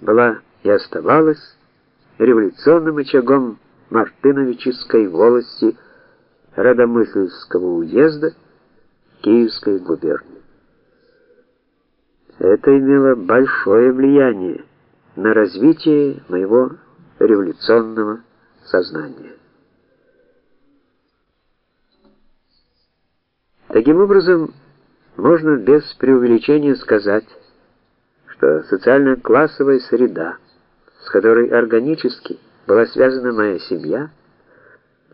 была и оставалась революционным очагом Мартыновической волости Радомысльского уезда Киевской губернии. Это имело большое влияние на развитие моего революционного сознания. Таким образом, можно без преувеличения сказать, что социально-классовая среда, с которой органически была связана моя семья,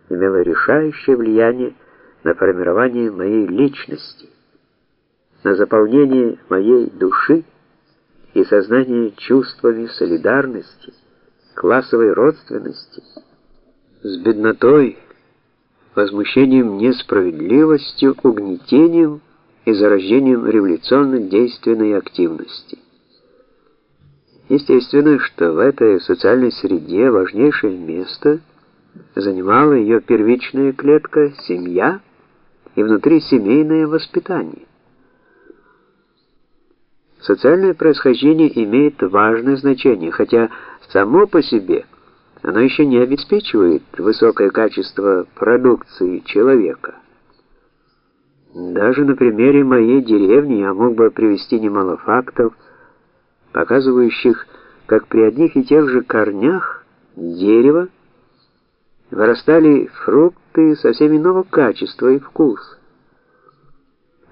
имела решающее влияние на формирование моей личности, на заполнение моей души и сознание чувствами солидарности, классовой родственности с беднотой, возмущением несправедливостью, угнетением и зарождением революционно-действенной активности. Естественно, что в этой социальной среде важнейшее место занимала ее первичная клетка семья и внутрисемейное воспитание. Социальное происхождение имеет важное значение, хотя само по себе оно еще не обеспечивает высокое качество продукции человека. Даже на примере моей деревни я мог бы привести немало фактов, показывающих, как при одних и тех же корнях дерева вырастали фрукты совсем иного качества и вкуса.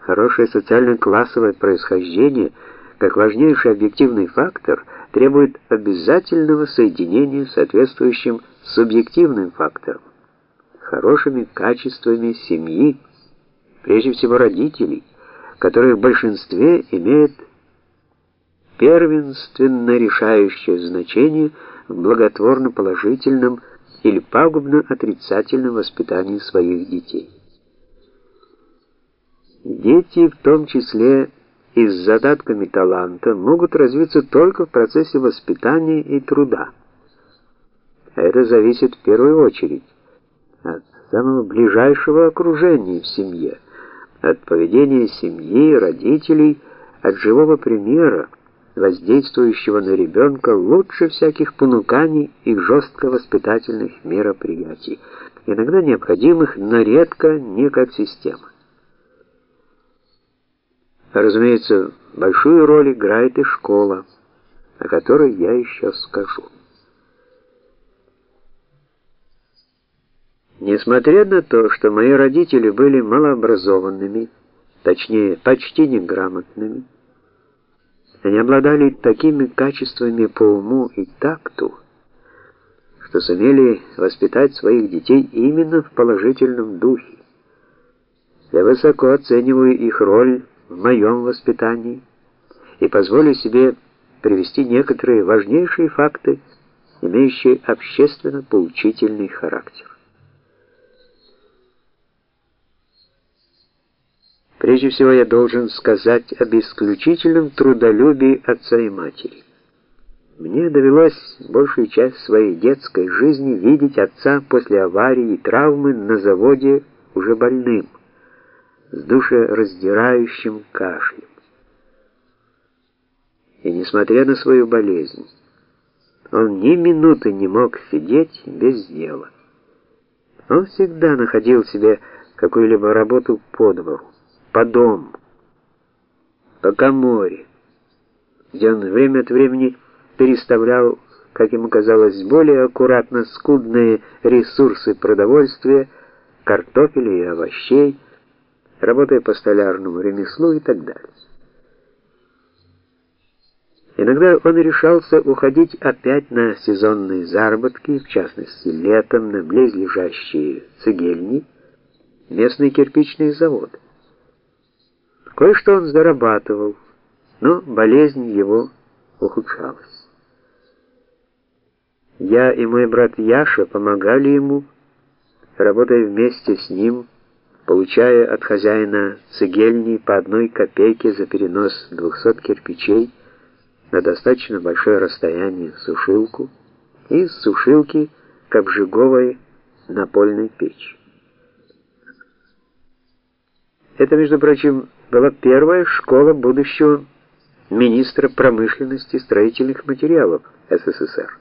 Хорошее социально-классовое происхождение, как важнейший объективный фактор, требует обязательного соединения с соответствующим субъективным фактором, хорошими качествами семьи, прежде всего родителей, которые в большинстве имеют первенственно решающее значение в благотворно положительном или пагубно отрицательном воспитании своих детей. Дети, в том числе и с задатками таланта, могут развиться только в процессе воспитания и труда. Это зависит в первую очередь от самого ближайшего окружения в семье, от поведения семьи, родителей, от живого примера, воздействующего на ребенка лучше всяких понуканий и жестко воспитательных мероприятий, иногда необходимых, но редко не как система. Разумеется, большую роль играет и школа, о которой я еще скажу. Несмотря на то, что мои родители были малообразованными, точнее, почти неграмотными, они обладали такими качествами по уму и такту, что сумели воспитать своих детей именно в положительном духе. Я высоко оцениваю их роль в моем воспитании и позволю себе привести некоторые важнейшие факты, имеющие общественно поучительный характер. Прежде всего я должен сказать об исключительном трудолюбии отца и матери. Мне довелось большую часть своей детской жизни видеть отца после аварии и травмы на заводе уже больным, с душераздирающим кашлем. И несмотря на свою болезнь, он ни минуты не мог сидеть без дела. Он всегда находил себе какую-либо работу по двору по дому, по коморе, где он время от времени переставлял, как ему казалось, более аккуратно скудные ресурсы продовольствия, картофеля и овощей, работая по столярному ремеслу и так далее. Иногда он решался уходить опять на сезонные заработки, в частности, летом на близлежащие цегельни, местные кирпичные заводы. Кое-что он зарабатывал, но болезнь его ухудшалась. Я и мой брат Яша помогали ему, работая вместе с ним, получая от хозяина цегельни по одной копейке за перенос 200 кирпичей на достаточно большое расстояние сушилку и с сушилки к обжиговой напольной печи. Это, между прочим, была первая школа будущего министра промышленности и строительных материалов СССР.